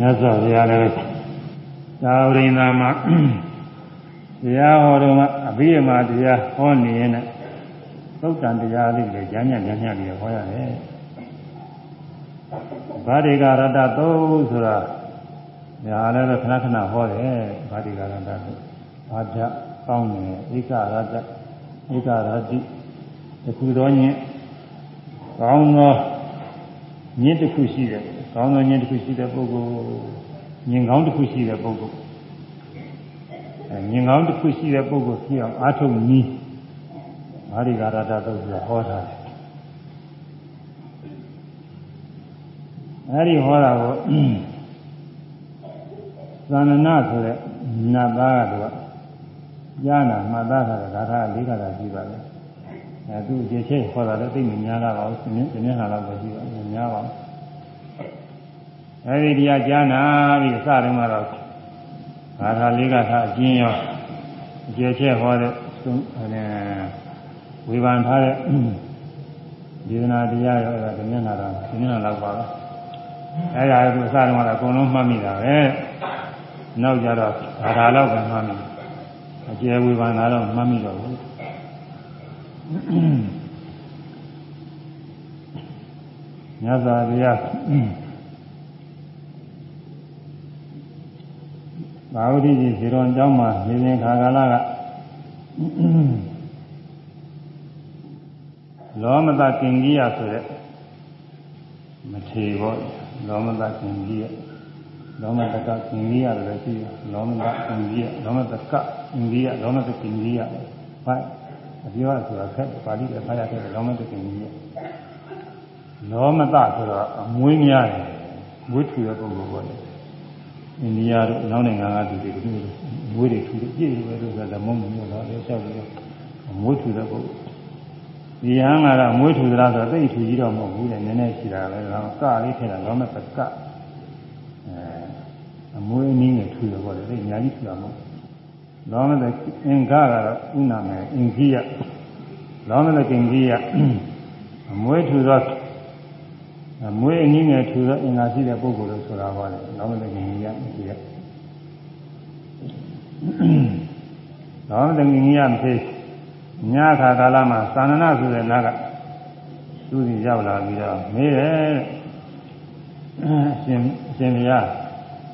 မြတ်စွာဘုရားလည်းသာဝရိန္ဒာမှာတရားဟောတော့မှအဘိဓမ္မာတရားဟောနေရင်သုတ်တန်တရားလေးလည်းဉာဏ်ညံ့ဉာဏ်ညံ့ပြီးဟောရတယ်ဗာတိကရတ္တသုံးဆိုတာညာလည်းခဏခဏဟောတယ်ဗာတိကရတ္တဘာကြကောင်းတယ်ဧကရတ္တဧကရတိတခုတော်ညင်ကောင်းသောညင်တစ်ခုရှိတယ် ကောင်းသောညင်တစ်ခုရှိတဲ့ပုဂ္ဂိုလ်ညင်ကောင်းတစ်ခုရှိတဲ့ပုဂ္ဂိုလ်အဲညင်ကောင်းတစ်ခုရှိတဲ့ပုဂ္ဂိုလ်ဖြစ်အောင်အားထုတ်နည်းဘာဒီကာရတသုတ်ဆိုဟောထားတယ်အဲဒီဟောတာကိုသန္နနာဆိုတဲ့နတ်သားကတော့ကြားနာမှတ်သားတာဂါထာ၄ခါတာရှိပါတယ်အဲသူအကျေချင်းဟောတာလည်းသိမများတာပါဘူးဒီနေ့ဟာတော့ပဲရှိပါဘူးများပါဘူး အဲဒီတရားကြားနာပြီးအစတုန်းကတော့ဂါထာ၄ခါထာအကျဉ်းရောအကျေချင်းဟောတဲ့ဝေဖန်ထားတဲ့ဒေသနာတရားရောအဲဒါဒီနေ့ဟာတော့ဒီနေ့ဟာတော့ပါပဲအဲဒါကသူအစတုန်းကတော့အကုန်လုံးမှတ်မိတာပဲနောက်ကြတော့ဂါထာတော့ပဲမှတ်မိအကျယ်ဝေဖန်တာတော့မှတ်မိတော့ဘူးညသာတရား ဘာဝတိကြီးဇေရွန်ကျောင်းမှာနေနေခါကာလကလောမတကင်ကြီးရဆိုတဲ့မထေဘောလောမတကင်ကြီးရလောမတကကင်ကြီးရလည်းရှိတယ်လောမတကင်ကြီးရလောမတကကင်ကြီးရလောမတကင်ကြီးရဟုတ်အပြောဆိုတာခက်ပါဠိနဲ့ဖတ်ရခဲ့တယ်လောမတကင်ကြီးရလောမတဆိုတော့အမွေးများတယ်မွေးထူတဲ့ပုဂ္ဂိုလ်ပေါ့လေ အိန္ဒိယတို့နောက်နိုင်ငံကလူတွေတို့မွေးတွေထူတယ်ပြည့်တယ်လို့ဆိုတာမုံမမျိုးတော့လေလျှောက်ပြီးတော့မွေးထူတဲ့ပုဂ္ဂိုလ်ဒီဟန်ကတော့မွေးထူသလားဆိုတော့သိထူကြီးတော့မဟုတ်ဘူးလေနည်းနည်းရှိတာပဲတော့ကလေးထင်တာလောမတကအဲအမွေးအနည်းငယ်ထူတယ်ပေါ့လေသိအများကြီးထူတာမဟုတ်လောမတဲ့အင်္ဂါကတော့ဥနာမယ်အင်္ဂိယလောမတဲ့ကင်္ဂိယအမွေးထူသောအ မွေးအနည်းငယ်ထူသောအင်္ဂါရှိတဲ့ပုဂ္ဂိုလ်လို့ဆိုတာပါလေလောမတဲ့ကင်္ဂိယအင်္ဂိယလောမတဲ့ကင်္ဂိယမဖြစ်ညခါကာလမှာသာဏနာဆိုတဲ့နာကသူစီရောက်လာပြီးတော့မေးတယ်အရှင်အရှင်ဘုရား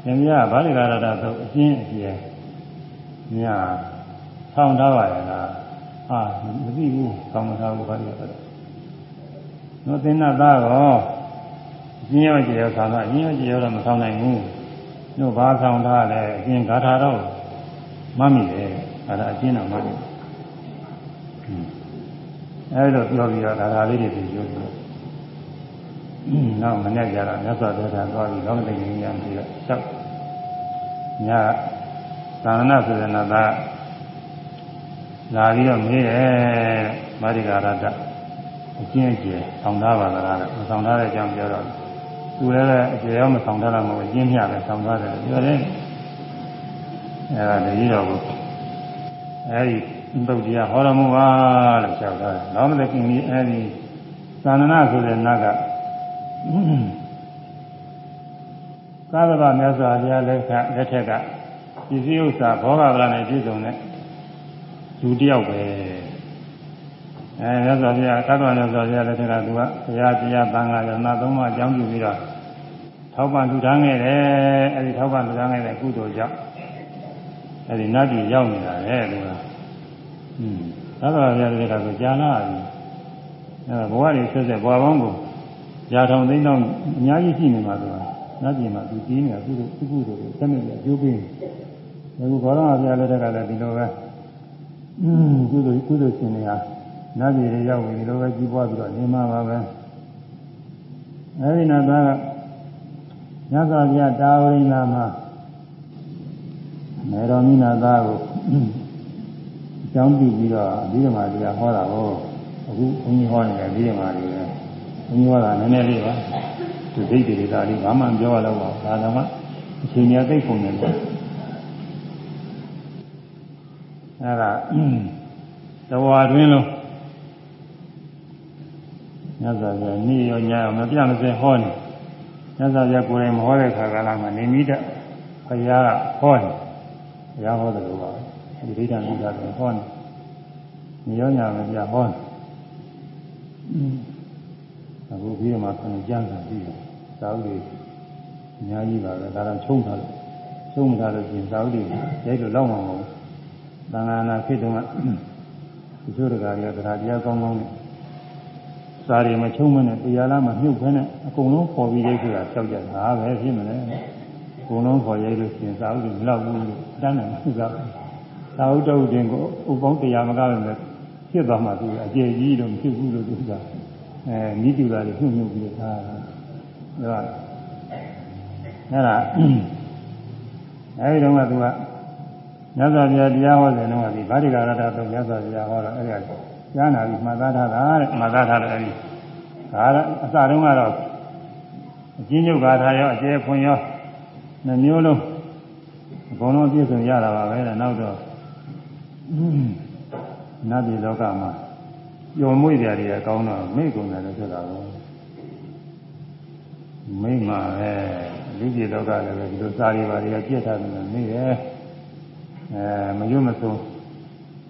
ရှင်ဘုရားဗာလိကာရတသုတ်အရှင်အရှင်ညဆောင်းထားပါရဲ့လားဟာမသိဘူးဆောင်းမထားဘူးဗာလိကာရတနော်သင်္နသားကော အရှင်ရောကျေရောဆောင်းထားအရှင်ရောကျေရောတော့မဆောင်းနိုင်ဘူးတို့ဘာဆောင်းထားလဲအရှင်ဂါထာတော့မမိတယ်အဲ့ဒါအရှင်တော်မမိတယ်အဲလိုပြောပြီးတော့ဒါသာလေးတွေပြီးပြောတယ်။နောက်မနေ့ကျတော့မြတ်စွာဘုရားသွားပြီးလောကတိဉာဏ်ကြီးပြီးတော့ချက်ညသာရဏဆိုတဲ့နာသာလာပြီးတော့မေးတယ်မာရိကာရတအကျင့်အကျယ်ဆောင်ထားပါလားမဆောင်ထားတဲ့အကြောင်းပြောတော့ သူလည်းအကျယ်ရောမဆောင်ထားတာမဟုတ်အကျင့်မျှပဲဆောင်ထားတယ်ပြောတယ်အဲဒါတတိတော်ကိုအဲဒီသုတ်တရားဟောတော်မူပါလို့ပြောတာ။လောမတကိနီအဲဒီသာဏနာဆိုတဲ့နတ်ကသာသနာမြတ်စွာဘုရားလက်ထလက်ထက်ကပစ္စည်းဥစ္စာဘောဂဗလာနဲ့ပြည့်စုံတဲ့လူတယောက်ပဲ။ အဲမြတ်စွာဘုရားသာသနာမြတ်စွာဘုရားလက်ထက်ကသူကဘုရားတရားသံဃာရဏသုံးပါးအကြောင်းပြုပြီးတော့ထောက်ပံ့လူထမ်းခဲ့တယ်။အဲဒီထောက်ပံ့လူထမ်းခဲ့တဲ့ကုသိုလ်ကြောင့်အဲဒီနတ်ပြည်ရောက်နေတာလေသူက။อืมသာသနာ့ဘုရားတွေကဆိုကြာလာပြီ။အဲဘဝတွေဆက်ဆက်ဘဝပေါင်းကိုကြာထောင်သိန်းတော့အများကြီးရှိနေမှာဆိုတာ။နတ်ပြည်မှာသူကြီးနေတာသူတို့သူကုတို့ဆက်နေကြအကျိုးပေးနေ။အခုဘောရမဘုရားလက်ထက်ကလည်းဒီလိုပဲ။อืมကုသိုလ်ကုသိုလ်ရှင်တွေက နတ်ပြည်တွေရောက်ပြီဒီလိုပဲကြီးပွားပြီးတော့နေမှာပါပဲ။အဲဒီနောက်သားကညသာပြတာဝရိနာမှာမေတော်မိနာသားကိုအကြောင်းပြုပြီးတော့အပြီးဓမ္မတရားဟောတာကိုအခုဘုန်းကြီးဟောနေတယ်အပြီးဓမ္မတွေပဲဘုန်းကြီးဟောတာနည်းနည်းလေးပါသူဒိဋ္ဌိတွေဒါလေးဘာမှပြောရတော့ပါဒါတော့မှအချိန်ကြီးသိကုန်တယ်ပေါ့အဲ့ဒါတဝါတွင်းလုံး ညဇာပြနေ့ရောညရောမပြမစဲဟောနေမြတ်စွာဘုရားကိုယ်တိုင်မဟောတဲ့ခါကလာမှာနေမိတဘုရားဟောတယ်ဘုရားဟောတယ်လို့ပါဒီဒိဋ္ဌာန်ဥဒ္ဒါကိုဟောတယ်ညရောညာမပြဟောတယ်အခုပြီးတော့မှခုကျမ်းစာပြီးတယ်သာဝတိအများကြီးပါပဲဒါတော့ချုံထားလို့ချုံမထားလို့ရှင်သာဝတိရိုက်လို့လောက်မှာမဟုတ်ဘူးသံဃာနာဖြစ်တုန်းကဒီလိုတကားရတရားတရားကောင်းကောင်းနဲ့ စာရီမချုံမနဲ့တရားလားမမြုပ်ခဲနဲ့အကုန်လုံးပေါ်ပြီးရိုက်ဆိုတာကြောက်ကြတာပဲဖြစ်မလဲအကုန်လုံးပေါ်ရိုက်လို့ရှင်သာဝတိမလောက်ဘူးလို့တန်းတယ်သူကသာဝတ္တုတင်ကိုဥပုံတရားမကားလည်းဖြစ်သွားမှသူအကျေကြီးတော့မဖြစ်ဘူးလို့သူကအဲမိတူတာတွေညှို့ညှို့ပြီးသားတယ်ဒါအဲ့ဒါအဲဒီတော့ကသူကမြတ်စွာဘုရားတရားဟောတယ်တော့ဒီဗာတိကာရတတော့မြတ်စွာဘုရားဟောတော့အဲ့ဒါ ကြားနာပြီးမှတ်သားထားတာတဲ့မှတ်သားထားတယ်အဲ့ဒီဒါအစတုန်းကတော့အကျဉ်းချုပ်ဂါထာရောအကျယ်ခွန်ရောနှမျိုးလုံးအကုန်လုံးပြည့်စုံရတာပါပဲတဲ့နောက်တော့နတ်ပြည်လောကမှာပျော်မွေ့ကြတွေကကောင်းတော့မိတ်ကုန်တယ်လို့ဆိုတာကိုမိတ်မှာပဲလူပြည်လောကလည်းပဲဒီလိုစားရပါတွေကပြည့်ထားတယ်လို့နေတယ်အဲမရွတ်မဆုံး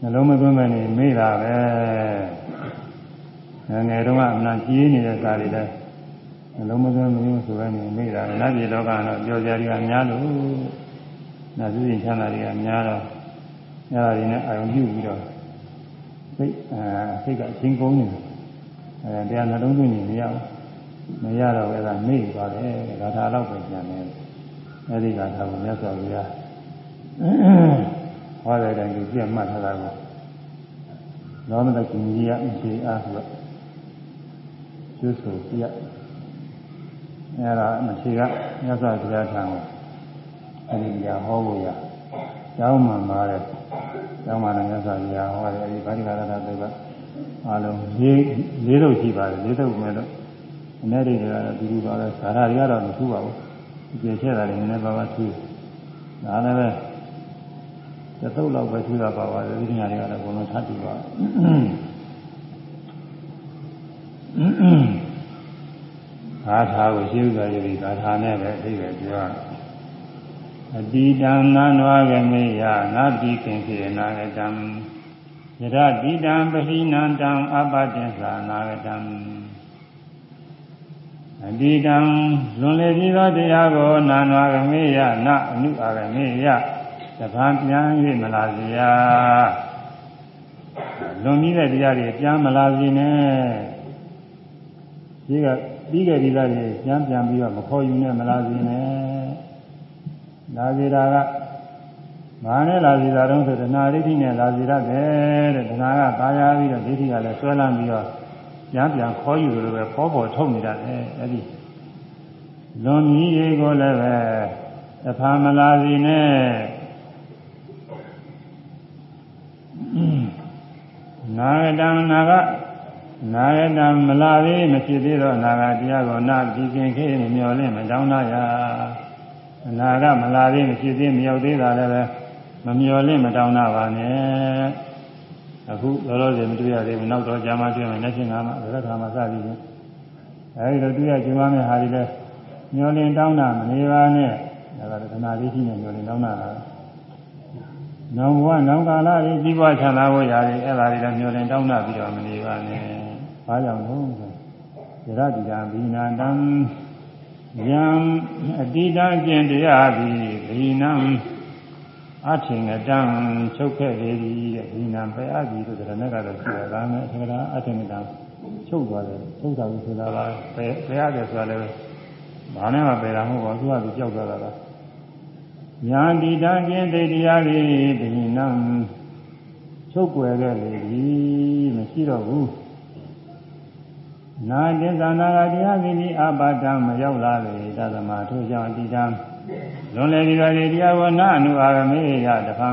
နှလုံးမသွင်းမနေမေ့တာပဲငယ်ငယ်တုန်းကအမှန်ကြီးနေတဲ့စားတွေလည်းနှလုံးမသွင်းမရွတ်ဆိုပဲနေမေ့တာနတ်ပြည်လောကတော့ပျော်ကြတွေကများလို့နတ်ပြည်ချမ်းသာတွေကများတော့အဲဒါတွေနဲ့အာရုံပြုပြီးတော့စိတ်အဲစိတ်ကအချင်းကုန်းနေအဲတရားနှလုံးသွင်းနေမရဘူးမရတော့အဲ့ဒါမေ့သွားတယ်ဂါထာတော့ပဲပြန်တယ်အဲ့ဒီဂါထာကိုမြတ်စွာဘုရား ဟောတဲ့တိုင်ကိုပြတ်မှတ်ထားတာကိုလောမတကုကြီးရအခြေအားဆိုတော့ကျွတ်ဆိုပြအဲ့ဒါအခြေကမြတ်စွာဘုရားထံကိုအဲ့ဒီကြာဟောဖို့ရကျောင်းမှာမာတဲ့ကျောင်းမှာလည်းမြတ်စွာဘုရားဟောတယ်အဲ့ဒီဗာတိကာရတာတွေကအားလုံး၄၄တော့ရှိပါတယ်၄တော့မဲ့လို့အနေတွေကတော့ဒီလိုပါပဲဇာတာတွေကတော့မထူးပါဘူးကျေချက်တာတွေနည်းနည်းပါးပါးထူးဒါလည်းပဲ သတုပ်လောက်ပဲထူးတာပါပါတယ်ဒီညာတွေကတော့ဘုံလုံးထပ်တူပါဂါထာကိုရှင်းဥစွာယူပြီးဂါထာနဲ့ပဲအသိပဲပြောရအတိတံနန္ဝဂမေယနာတိကင်ခေနာဂတံယရတိတံပဟိနန္တံအပတ္တင်္သာနာဂတံအတိတံလွန်လေပြီးသောတရားကိုနာနဝဂမေယနအနုအာဂမေယ တပံပြန်၍မလာစေရလွန်ပြီးတဲ့တရားတွေပြန်မလာစေနဲ့ဒီကပြီးခဲ့ဒီလားတွေပြန်ပြန်ပြီးတော့မခေါ်ယူနဲ့မလာစေနဲ့လာစေတာကဘာနဲ့လာစေတာတုံးဆိုတဏှာဒိဋ္ဌိနဲ့လာစေရတယ်တဲ့တဏှာကပါရပြီးတော့ဒိဋ္ဌိကလည်းဆွဲလန်းပြီးတော့ပြန်ပြန်ခေါ်ယူလို့ပဲဖောပေါ်ထုတ်နေတတ်တယ်အဲ့ဒီလွန်ကြီးတွေကိုလည်းပဲတဖာမလာစေနဲ့ နာဂတံနာဂနာဂတံမလာသေးမဖြစ်သေးတော့နာဂတရားကိုနာပြီးခင်ခေမမျောလင့်မတောင်းနာရအနာဂမလာသေးမဖြစ်သေးမရောက်သေးတာလည်းပဲမမျောလင့်မတောင်းနာပါနဲ့အခုလောလောဆယ်မတွေ့ရသေးဘူးနောက်တော့ကြာမှတွေ့မယ်လက်ချင်းကမှသရခါမှစသည်ဖြင့်အဲဒီလိုတွေ့ရကျင်ပါမယ့်ဟာတွေလည်းမျောလင့်တောင်းနာမနေပါနဲ့ဒါကသနာလေးရှိနေမျောလင့်တောင်းနာတာ နောင်ဘဝနောင်ကာလရေးကြီးပွားချမ်းသာဖို့ရတယ်အဲ့ဒါတွေလည်းမျှော်လင့်တောင်းတပြီးတော့မနေပါနဲ့။ဘာကြောင့်လဲဆိုရတ္တိတာဘိနာတံယံအတိတံကျင်တရားသည်ဘိနံအထင်ကတံချုပ်ခဲ့လေသည်တဲ့ဘိနံပဲအသည်ဆိုတဲ့နဲ့ကတော့ရှိတယ်ဒါနဲ့အထင်ကတံအထင်ကတံချုပ်သွားတယ်ချုပ်တာကိုဆိုတာပါပဲပဲရတယ်ဆိုတာလည်းဘာနဲ့မှပယ်တာမဟုတ်ပါဘူးသူကသူကြောက်သွားတာလား ညာတိတံကျင်တရားသည်ဘိနံချုပ်ွယ်ခဲ့လေသည်မရှိတော့ဘူးနာတိသနာကတရားသည်ဒီအပါဒံမရောက်လာလေသတ္တမထို့ကြောင့်တိတံလွန်လေဒီပါဒီတရားဝနာအနုအာရမေယတဖံ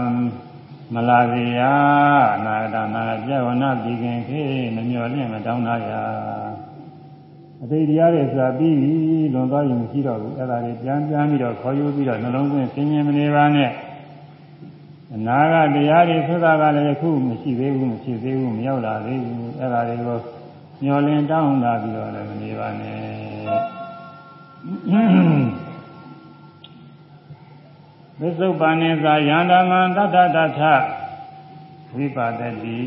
မလာစေရနာဂတနာပြဝနာပြီးခင်ခေမမျော်လင့်မတောင်းနာရ အတိတ်တရားတွေဆိုတာပြီးပြီလွန်သွားရင်မရှိတော့ဘူးအဲ့ဒါတွေပြန်ပြန်ပြီးတော့ခေါ်ယူပြီးတော့နှလုံးသွင်းဆင်းရဲမနေပါနဲ့အနာကတရားတွေဆိုတာကလည်းအခုမရှိသေးဘူးမရှိသေးဘူးမရောက်လာသေးဘူးအဲ့ဒါတွေကိုမျောလင်းတောင်းလာပြီးတော့လည်းမနေပါနဲ့သစ္စုပ္ပန်နေသာယန္တမံတတ္တတထဝိပါဒတိ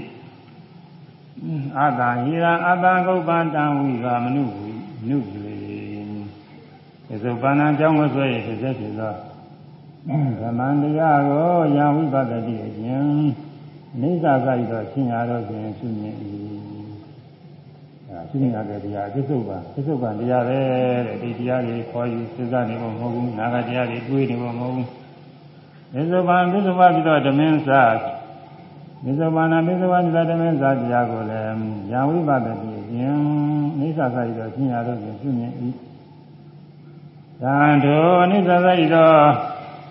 အာသာဟိရအာသာဂုပ္ပံတံဝိကာမနုဝိ နုပြေသစ္စုပ္ပန်အကြောင်းကိုဆိုရဖြစ်စေဖြစ်သောဓမ္မန္တရားကိုယံဝိပါဒတိအခြင်းနေသာသာဤသောရှင်းရတော့ခြင်းရှုမြင်၏အဲရှင်းရတဲ့တရားသစ္စုပ္ပန်သစ္စုပ္ပန်တရားပဲတဲ့ဒီတရားတွေခေါ်ယူစဉ်းစားနေဖို့မဟုတ်ဘူးနာဂတရားတွေတွေးနေဖို့မဟုတ်ဘူးသစ္စုပ္ပန်သစ္စုပ္ပန်ပြီးတော့ဓမင်းစားသစ္စုပ္ပန်နာသစ္စုပ္ပန်ဓမင်းစားတရားကိုလည်းယံဝိပါဒတိအခြင်း နေသာသာဤသောရှင်းရတော့ခြင်းရှုမြင်၏သံတို့အနိစ္စသာဤသော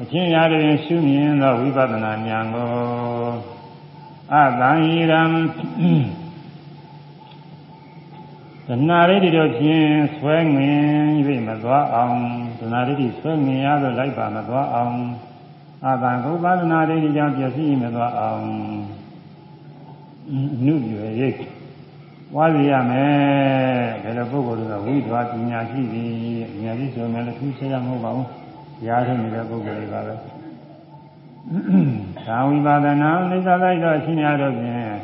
အချင်းရာတွင်ရှုမြင်သောဝိပဿနာဉာဏ်ကိုအတန်ဤရံသနာရိတိတို့ဖြင့်ဆွဲငင်၍မသွားအောင်သနာရိတိဆွဲငင်ရသောလိုက်ပါမသွားအောင်အတန်ကုပသနာရိတိကြောင့်ပြည့်စည်မသွားအောင်နုရွယ်ရိတ် ဝါစီရမယ်ဘယ်လိုပုဂ္ဂိုလ်တွေကဝိသွားပညာရှိသည်ပညာရှိဆိုရင်လည်းသူဆက်ရမဟုတ်ပါဘူးရားထုတ်နေတဲ့ပုဂ္ဂိုလ်တွေပါပဲသာဝိပါဒနာနိစ္စလိုက်တော့ရှင်းရတော့ဖြင့်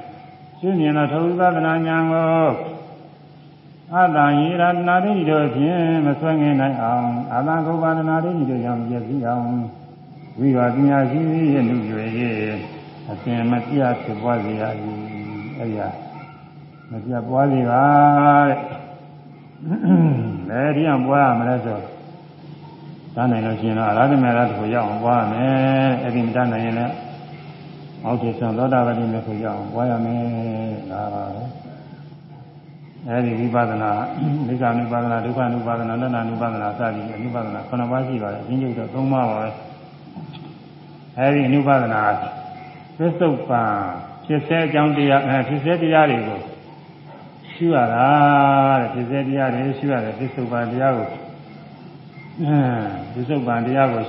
ရှင်းမြင်တော့ထဝိပါဒနာဉာဏ်ကိုအတ္တယိရတနာတိတို့ဖြင့်မဆွဲငင်နိုင်အောင်အာသကုပါဒနာတိတို့ကြောင့်ပြည့်စည်အောင်ဝိပါပညာရှိရဲ့လူတွေရဲ့အစဉ်မပြတ်ဖြစ်ပွားစေရသည်အဲ့ရ မပြတ်ပွားစေပါတဲ့ဘယ်ဒီအောင်ပွားရမလဲဆိုတန်းနိုင်လို့ရှိရင်တော့အရဟတမေရတကိုရောက်အောင်ပွားရမယ်အဲ့ဒီမတန်းနိုင်ရင်လည်းအောက်ထဆံသောတာပတိမေကိုရောက်အောင်ပွားရမယ်ဒါပါပဲအဲ့ဒီဝိပဿနာဒိဋ္ဌာနုပါဒနာဒုက္ခနုပါဒနာနတ္တနုပါဒနာစသည်အနုပါဒနာခုနှစ်ပါးရှိပါတယ်အချင်းချုပ်တော့သုံးပါးပါပဲအဲ့ဒီအနုပါဒနာသစ္စုပ္ပန်ဖြစ်စေအကြောင်းတရားအဲဖြစ်စေတရားတွေကို ရှုရတာတဲ့ဖြစ်စေတရားတွေရှုရတယ်သစ္စုပ္ပန်တရားကိုအဲဒီသုပ္ပန်တရားကို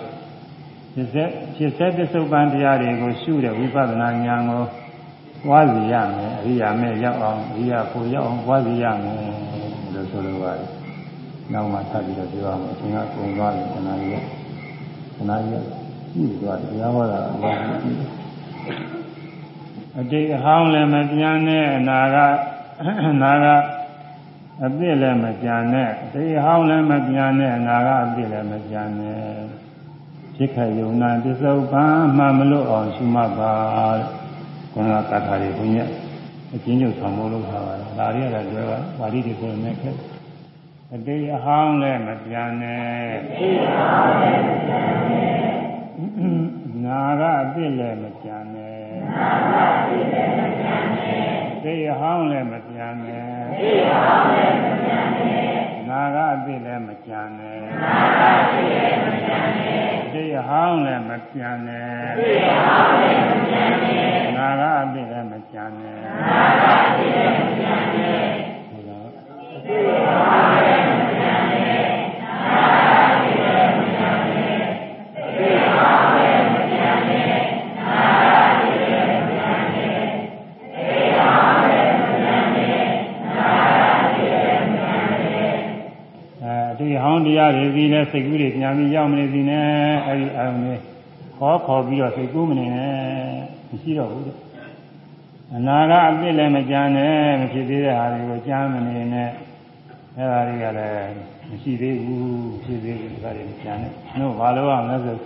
ဖြစ်စေဖြစ်စေသစ္စုပ္ပန်တရားတွေကိုရှုတဲ့ဝိပဿနာဉာဏ်ကိုပွားစီရမယ်အရိယာမဲ့ရောက်အောင်အရိယာကိုရောက်အောင်ပွားစီရမယ်လို့ဆိုလိုပါတယ်။နောက်မှဆက်ပြီးတော့ပြောအောင်အချိန်ကကုန်သွားပြီခဏကြီးခဏကြီးရှိသွားတယ်တရားဟောတာအလောင်းကြည့်အတိတ်အဟောင်းလည်းမပြန်နဲ့အနာကအ နာကအပြစ်လည်းမကြံနဲ့သိဟောင်းလည်းမကြံနဲ့အနာကအပြစ်လည်းမကြံနဲ့ဖြစ်ခယုံနာပစ္စုပန်မှမလို့အောင်ရှုမှတ်ပါကွန်ကကထာတွေဘုရားအချင်းချုပ်ဆောင်မို့လို့ထားပါတယ်ဒါရီရတဲ့ပြောကပါဠိတွေဆိုနေခဲ့အတိအဟောင်းလည်းမကြံနဲ့သိဟောင်းလည်းမကြံနဲ့နာကအပြစ်လည်းမကြံနဲ့နာကအပြစ်လည်းမကြံနဲ့သိဟောင်းလည်းမ ကြံနဲ့သိဟောင်းလည်းမကြံနဲ့နာကအပြစ်လည်းမကြံနဲ့နာကအပြစ်လည်းမကြံနဲ့သိဟောင်းလည်းမကြံနဲ့သိဟောင်းလည်းမကြံနဲ့နာကအပြစ်လည်းမကြံနဲ့နာကအပြစ်လည်းမကြံနဲ့ဟုတ်လားသိဟောင်း တရားတွေဒီနဲ့စိတ်ကူးတွေပြန်ပြီးရောက်မနေစီနဲ့အဲဒီအာရုံတွေခေါ်ခေါ်ပြီးတော့စိတ်ကူးမနေနဲ့မရှိတော့ဘူးအနာကအပြစ်လည်းမကြမ်းနဲ့မဖြစ်သေးတဲ့ဟာတွေကိုကြမ်းမနေနဲ့အဲဒါတွေကလည်းမရှိသေးဘူးဖြစ်သေးဘူးဒါတွေမကြမ်းနဲ့တို့ဘာလို့အောင်လဲဆို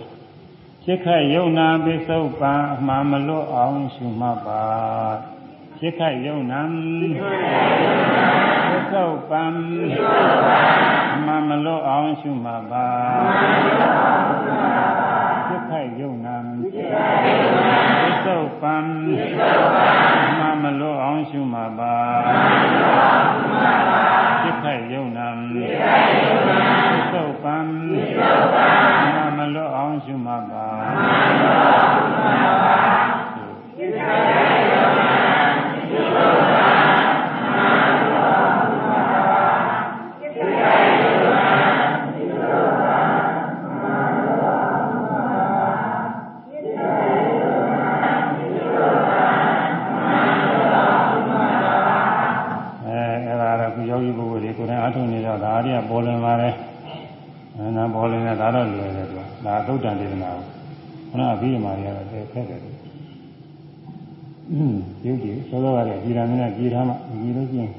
စိတ်ခတ်ယုံနာပိစုပံအမှန်မလွတ်အောင်ရှုမှတ်ပါ စိတ်ခတ်ယုံနာပိစုပံအမှန်မလွတ်အောင်ရှုမှတ်ပါစိတ်ခတ်ယုံနာပိစုပံအမှန်မလွတ်အောင်ရှုမှတ်ပါစိတ်ခတ်ယုံနာပိစုပံအမှန်မလွတ်အောင်ရှုမှတ်ပါအဲအဲ ပဲသူကဒါသုတ်တန်ဒေသနာကိုခဏအပြီးဓမ္မတွေကတော့သိခက်တယ်อืมရုပ်ကြီးသောသောကလည်းကြည်ရမင်းနဲ့ကြည်ထားမှကြည်လို့ချင်း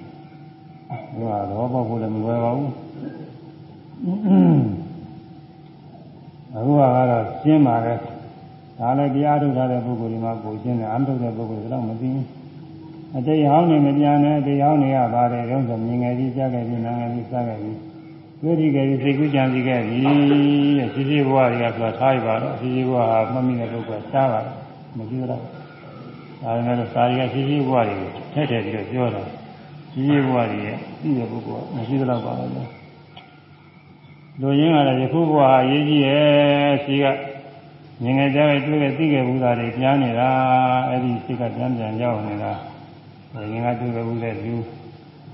ဟိုကတော့ပေါက်ဖို့လည်းမလွယ်ပါဘူးအခုကတော့ရှင်းပါပဲဒါလည်းတရားထုတ်ထားတဲ့ပုဂ္ဂိုလ်ဒီမှာကိုရှင်းတယ်အမှထုတ်တဲ့ပုဂ္ဂိုလ်ကတော့မသိဘူးအတိတ်ဟောင်းနေမပြန်နဲ့အတိတ်ဟောင်းနေရပါတယ်ရုံးဆိုမြင်ငယ်ကြီးကြားခဲ့ပြီးနာငယ်ကြီးစားခဲ့ပြီး တွေ့ဒီကြပြီးစိတ်ကူးကြံစီခဲ့ပြီတဲ့ရှိရှိဘဝတွေကဆိုတာထားရပါတော့ရှိရှိဘဝဟာမှတ်မိတဲ့ပုဂ္ဂိုလ်ရှားပါတယ်မကြည့်တော့ဒါပေမဲ့စာရီကရှိရှိဘဝတွေကိုထည့်ထည့်ပြီးတော့ပြောတာရှိရှိဘဝတွေရဲ့ပြီးတဲ့ပုဂ္ဂိုလ်ကမရှိတော့ပါဘူးလူရင်းကလည်းယခုဘဝအရေးကြီးရဲ့ရှိကငငယ်ကြပဲတွေ့ခဲ့သိခဲ့ဘူးသားတွေပြန်နေတာအဲ့ဒီစိတ်ကပြန်ပြန်ရောက်နေတာဟိုရင်ကတွေ့ခဲ့ဘူးတဲ့လူ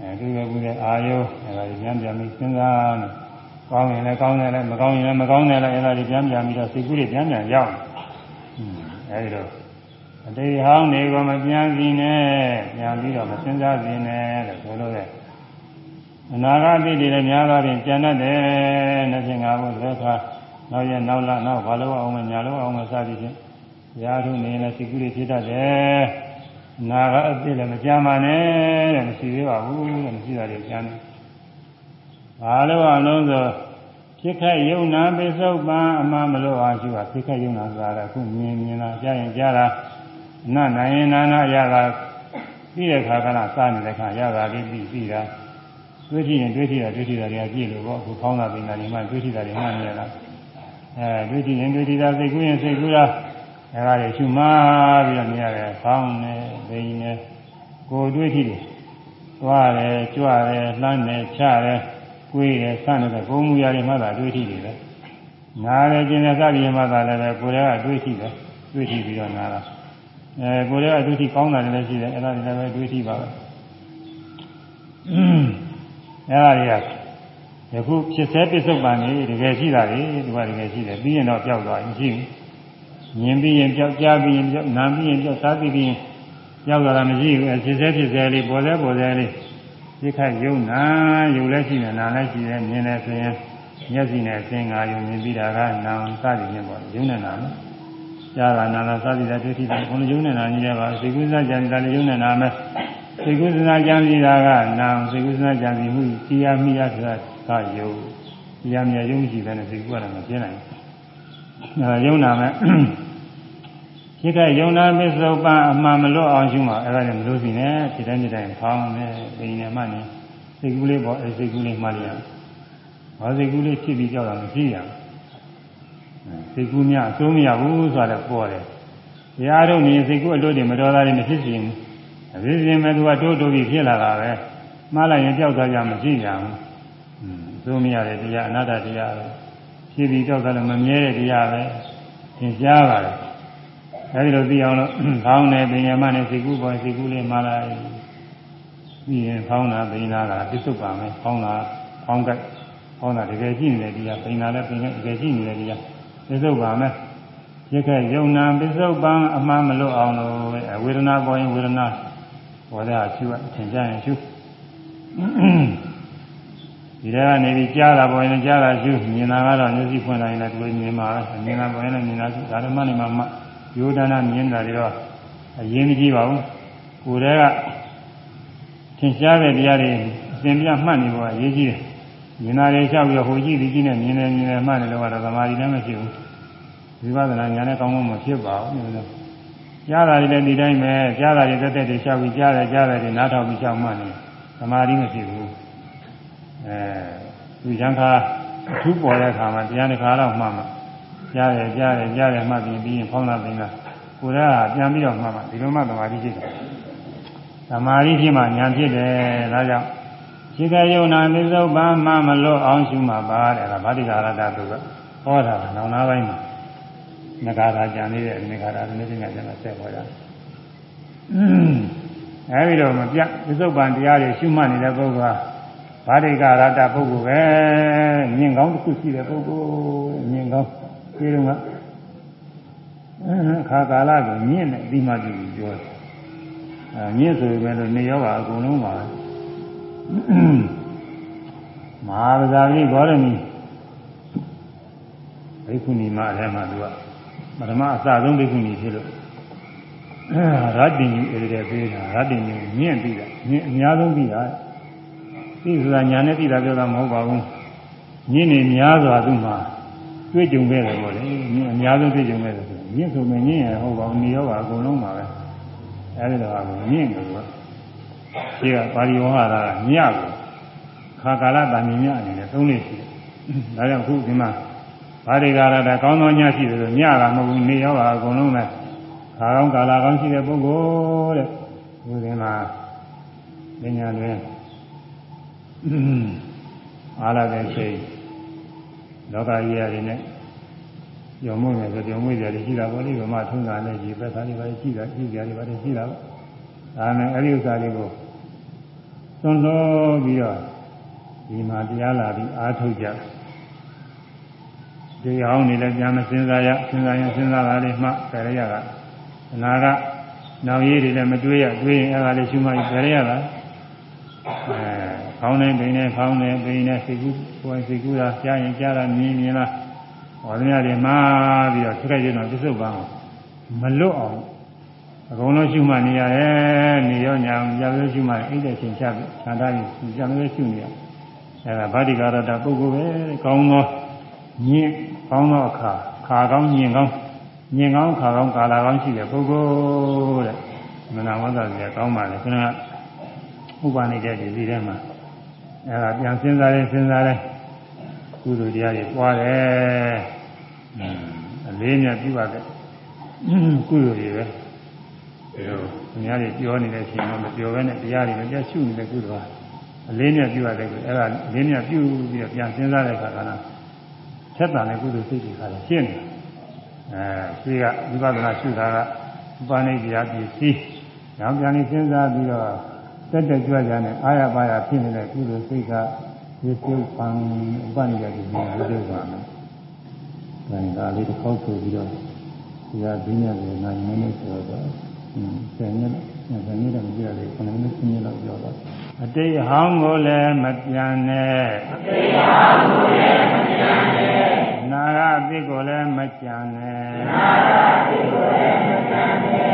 အဲတွေ့ခဲ့ဘူးတဲ့အာယုအဲ့ဒါပြန်ပြန်ပြီးစဉ်းစားနေကောင်းရင်လည်းကောင်းတယ်လည်းမကောင်းရင်လည်းမကောင်းတယ်လည်းအဲ့ဒါတွေပြန်ပြန်ပြီးတော့စိတ်ကူးတွေပြန်ပြန်ရောက်နေအဲဒီတော့အတေဟောင်းတွေကမပြန်စီနဲ့ပြန်ပြီးတော့မစဉ်းစားစီနဲ့လို့ဆိုလို့ရဲ့အနာဂတ်တိတွေလည်းများသောဖြင့်ကျန်တတ်တယ်နဲ့ဖြင့်ငါဘုရားခါနောက်ရနောက်လာနောက်ဘာလို့အောင်မညာလို့အောင်မစသည်ဖြင့်ရာထုနေလည်းစိတ်ကူးတွေဖြစ်တတ်တယ် နာကအစ်စ်လည်းမကြမ်းပါနဲ့တဲ့မရှိသေးပါဘူးတဲ့မရှိတာတွေကြမ်းတယ်ဘာလို့အောင်လို့ဆိုဖြစ်ခက်ယုံနာပိစုတ်ပံအမှန်မလို့အားရှိပါဖြစ်ခက်ယုံနာဆိုတာခုမြင်မြင်လာကြားရင်ကြားတာနတ်နိုင်ရင်နာနာရတာပြီးတဲ့ခါကလာစနေတဲ့ခါရတာလေးပြီးပြီးတာတွေးကြည့်ရင်တွေးကြည့်တာတွေးကြည့်တာတွေကပြည့်လို့ပေါ့အခုဖောင်းတာပင်တာဒီမှတွေးကြည့်တာတွေမှနေရတာအဲတွေးကြည့်ရင်တွေးကြည့်တာစိတ်ကူးရင်စိတ်ကူးတာ အဲဒါတွေရှုမှပြီးတော့မြင်ရတယ်ဖောင်းနေဘိန်းနေကိုယ်တွေးကြည့်တယ်သွားတယ်ကြွတယ်လှမ်းတယ်ချတယ်ကိုယ်တယ်ဆန့်တယ်ကိုယ်မူရတွေမှသာတွေးကြည့်တယ်ပဲနားတယ်ကျင်တယ်စသည်မှသာလည်းပဲကိုယ်တွေကတွေးကြည့်တယ်တွေးကြည့်ပြီးတော့နားတာအဲကိုယ်တွေကတွေးကြည့်ကောင်းတာလည်းရှိတယ်အဲဒါတွေလည်းပဲတွေးကြည့်ပါပဲအဲဒါတွေကယခုဖြစ်စေပစ္စုပန်နေတကယ်ရှိတာလေဒီကတကယ်ရှိတယ်ပြီးရင်တော့ပျောက်သွားရင်ရှိဘူး မြင်ပြီးရင်ပျောက်ကြားပြီးရင်ပျောက်နားပြီးရင်ပျောက်စားပြီးရင်ပျောက်သွားတာမရှိဘူးအဲဖြစ်စေဖြစ်စေလေးပေါ်စေပေါ်စေလေးသိခတ်ယုံနာယုံလည်းရှိတယ်နာလည်းရှိတယ်မြင်တယ်ဆိုရင်မျက်စိနဲ့အင်္ဂါယုံမြင်ပြီးတာကနာစသည်ဖြင့်ပေါ့ယုံနဲ့နာမယ်ကြားတာနာလားစသည်တဲ့ဒုတိယဘုံယုံနဲ့နာကြီးတယ်ပါသိကုသကြံတာလည်းယုံနဲ့နာမယ်သိကုသနာကြံပြီးတာကနာသိကုသနာကြံပြီးမှုကြည်ရမိရဆိုတာကယုံကြည်ရမြယုံမရှိဘဲနဲ့သိကုကတော့မပြင်းနိုင်ဘူးအဲယုံနာမယ် ရှိတဲ့ယုံနာမစ္ဆုပန်အမှန်မလွတ်အောင်ရှုမှာအဲ့ဒါလည်းမလို့စီနဲ့ဒီတိုင်းဒီတိုင်းဖောင်းနေပိန်နေမှနေစိတ်ကူးလေးပေါ့အဲစိတ်ကူးလေးမှတ်ရအောင်။ဘာစိတ်ကူးလေးဖြစ်ပြီးကြောက်တာမရှိရဘူး။စိတ်ကူးများအစိုးမရဘူးဆိုတော့ပေါ်တယ်။တရားထုတ်နေစိတ်ကူးအလို့တွေမတော်တာတွေမဖြစ်ရှင်ဘူး။အဖြစ်ရှင်မဲ့သူကတိုးတိုးပြီးဖြစ်လာတာပဲ။မှားလိုက်ရင်ကြောက်သွားကြမရှိကြဘူး။อืมအစိုးမရတဲ့တရားအနာတ္တတရားပဲ။ဖြစ်ပြီးကြောက်တာလည်းမမြဲတဲ့တရားပဲ။သင်ကြားပါလေ။ အဲဒီလိုသိအောင်လို့ခေါင်းနဲ့ပင်ရမနဲ့စိတ်ကူးပေါ်စိတ်ကူးလေးမှားလိုက်ပြီးရင်ခေါင်းနာပင်နာကပြစ္ဆုတ်ပါမယ်ခေါင်းနာခေါင်းကခေါင်းနာတကယ်ရှိနေတယ်ဒီကပင်နာလည်းပင်ကတကယ်ရှိနေတယ်ဒီကပြစ္ဆုတ်ပါမယ်ရခဲ့ယုံနာပြစ္ဆုတ်ပံအမှန်မလွတ်အောင်လို့ဝေဒနာပေါ်ရင်ဝေဒနာပေါ်တဲ့အရှုအထင်ကြရင်ရှုဒီထဲကနေပြီးကြားတာပေါ်ရင်ကြားတာရှုမြင်တာကတော့မျက်စိဖွင့်တိုင်းလည်းဒီလိုမြင်ပါပဲမြင်တာပေါ်ရင်လည်းမြင်တာရှုဒါဓမ္မနေမှာမှ ယောဒနာမြင်တာတွေတော့အရင်မကြည့်ပါဘူးကိုယ်တည်းကသင်ရှားတဲ့တရားတွေအစဉ်ပြမှတ်နေဖို့အရေးကြီးတယ်မြင်တာတွေလျှောက်ပြီးတော့ဟိုကြည့်ဒီကြည့်နဲ့မြင်တယ်မြင်တယ်မှတ်တယ်လို့ကတော့သမာဓိလည်းမရှိဘူးဝိပဿနာဉာဏ်နဲ့ကောင်းကောင်းမဖြစ်ပါဘူးလို့ကြားတာတွေလည်းဒီတိုင်းပဲကြားတာတွေတက်တက်တွေလျှောက်ပြီးကြားတယ်ကြားတယ်တွေနားထောင်ပြီးလျှောက်မှတ်နေသမာဓိမရှိဘူးအဲသူရံခါအထူးပေါ်တဲ့အခါမှာတရားတစ်ခါတော့မှတ်မှာ ကြားတယ်ကြားတယ်ကြားတယ်မှပြီးပြီးရင်ဖောင်းလာပင်လာကိုယ်ကပြန်ပြီးတော့မှမှဒီလိုမှသမာဓိဖြစ်တယ်သမာဓိဖြစ်မှဉာဏ်ဖြစ်တယ်ဒါကြောင့်ရှိကယုံနာမစ္ဆုတ်ပံမမလို့အောင်ရှုမှပါတဲ့ဒါဗာတိကာရတသူကဟောတာနောင်နာပိုင်းမှာငကာရာကြံနေတဲ့ငကာရာဒီနေ့ကကျန်တာဆက်ဟောတာအဲဒီတော့မပြမစ္ဆုတ်ပံတရားတွေရှုမှတ်နေတဲ့ပုဂ္ဂိုလ်ကဗာတိကာရတပုဂ္ဂိုလ်ပဲမြင်ကောင်းတစ်ခုရှိတဲ့ပုဂ္ဂိုလ်မြင်ကောင်း ဒီတော့ကအခါကာလကိုမြင့်တဲ့အပြီးမှကြည့်ပြီးပြောတယ်အဲမြင့်ဆိုပေမဲ့လို့နေရောပါအကုန်လုံးပါမဟာဗဇာတိဘောရမီဘိက္ခုနီမအဲမှာသူကပထမအစဆုံးဘိက္ခုနီဖြစ်လို့ရတ္တိညူအဲ့ဒီပေးတာရတ္တိညူမြင့်ပြီးတာမြင့်အများဆုံးပြီးတာသိဆိုတာညာနဲ့သိတာပြောတာမဟုတ်ပါဘူးမြင့်နေများစွာသူ့မှာ တွေ့ကြုံခဲ့တယ်ပေါ့လေမြင့်အများဆုံးတွေ့ကြုံခဲ့တယ်ဆိုမြင့်ဆိုမှမြင့်ရဟုတ်ပါဘူးနေရောပါအကုန်လုံးပါပဲအဲဒီတော့ကမြင့်တယ်ကွာဒီကပါဠိဝဟတာကမြတ်ကိုခါကာလတန်မြင့်အနေနဲ့သုံးနေရှိတယ်ဒါကြောင့်ခုဒီမှာဘာတွေကာရတာကောင်းသောညရှိတယ်လို့ညတာမဟုတ်ဘူးနေရောပါအကုန်လုံးပဲခါကောင်းကာလကောင်းရှိတဲ့ပုဂ္ဂိုလ်တဲ့ဘုရင်မှာပညာတွင်အားလာတဲ့ချိန် လောကကြီးရတယ်နဲ့ညော်မွေ့မယ်ဆိုညော်မွေ့ကြတယ်ရှိတာပေါ့လေဗမာထုံးတာနဲ့ဒီဘက်သားတွေပါရှိတာရှိကြတယ်ပါရှိတာပေါ့ဒါနဲ့အဲ့ဒီဥစ္စာတွေကိုသွန်လို့ပြီးတော့ဒီမှာတရားလာပြီးအားထုတ်ကြဒီဟောင်းနေလည်းပြန်မစင်စားရစင်စားရင်စင်စားတာလေးမှပယ်ရရတာအနာကနောင်ရည်တွေလည်းမတွေးရတွေးရင်အဲ့ဒါလေးရှုမှပယ်ရရတာအဲ ခေါင်းနဲ့ပိန်နဲ့ခေါင်းနဲ့ပိန်နဲ့စိတ်ကူးကိုယ်စိတ်ကူးတာကြားရင်ကြားတာမြင်မြင်လားဟောတရားတွေမှားပြီးတော့ဆက်ကြရင်တော့ပြစ္ဆုတ်ပန်းမလွတ်အောင်အကုန်လုံးရှုမှနေရတယ်နေရောညာကြာလို့ရှုမှအိတ်တဲ့ချိန်ချပြီးခြံသားကြီးကြာလို့ရှုနေရအဲဒါဗာတိကာရတပုဂ္ဂိုလ်ပဲကောင်းသောညင်ကောင်းသောအခါခါကောင်းညင်ကောင်းညင်ကောင်းခါကောင်းကာလာကောင်းရှိတဲ့ပုဂ္ဂိုလ်တဲ့မနာဝန္တာကြီးကောင်းပါလေခဏဥပနေတဲ့ဒီဒီထဲမှာ အဲဒါပြန်စဉ်းစားရင်စဉ်းစားတယ်ကုသိုလ်တရားတွေပွားတယ်အလေးမြတ်ပြုပါတဲ့ကုသိုလ်တွေပဲအဲလိုအများကြီးပြောနေတဲ့အချိန်မှာမပြောဘဲနဲ့တရားတွေလည်းပြရှုနေတဲ့ကုသိုလ်ဟာအလေးမြတ်ပြုရတဲ့ကုအဲ့ဒါအလေးမြတ်ပြုပြီးတော့ပြန်စဉ်းစားတဲ့အခါကလည်းဆက်တန်တဲ့ကုသိုလ်စိတ်တွေကလည်းရှင်းတယ်အဲရှိကဝိပဿနာရှုတာကဥပနိဒေယပစ္စည်းနောက်ပြန်ပြီးစဉ်းစားပြီးတော့ တက်တက်ကြွကြနဲ့အာရပါရဖြစ်နေတဲ့ကုသိုလ်စိတ်ကဒီစိတ်ပံဥပနိဒေယပစ္စည်းကိုပြောပါမယ်။ဒါကလေးတစ်ခေါက်ဆိုပြီးတော့ဒီကဒီနေ့ကနိုင်နေနေဆိုတော့ဆယ်နှစ်ဆယ်နှစ်တော့မကြည့်ရသေးဘူးခဏနဲ့ဆင်းရဲတော့ပြောတော့အတိတ်ဟောင်းကိုလည်းမပြန်နဲ့အတိတ်ဟောင်းကိုလည်းမပြန်နဲ့နာဂအတိတ်ကိုလည်းမကြံနဲ့နာဂအတိတ်ကိုလည်းမကြံနဲ့သိ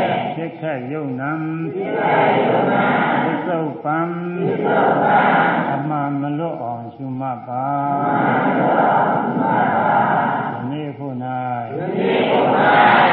ခယုံနံသိခယုံနံသိစုတ်ပံသိစုတ်ပံအမှန်မလွတ်အောင်ရှုမှတ်ပါအမှန်မလွတ်အောင်ရှုမှတ်ပါဒီနေ့ခု၌ဒီနေ့ခု၌